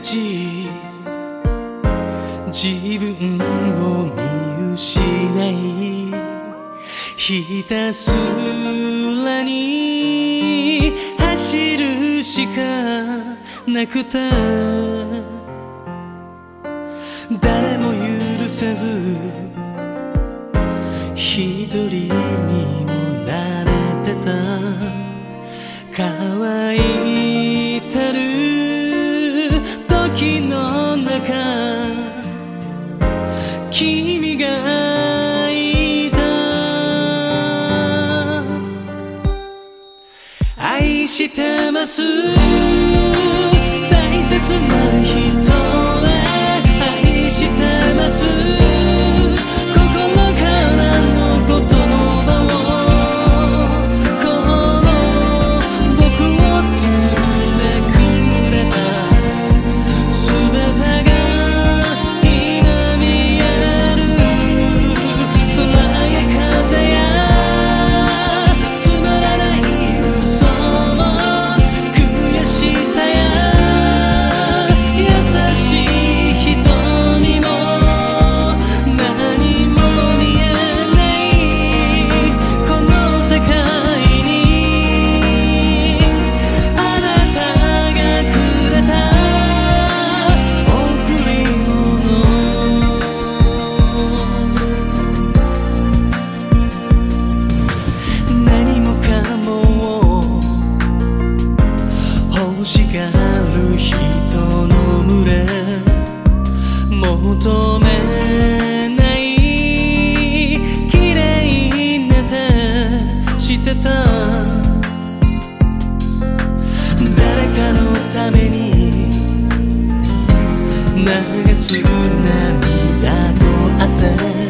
じ。自分を見失いひたすらに走るしかなくた。誰も許せず一人にもなれてた。可愛い君がいた。愛してます。かのために流す涙と汗。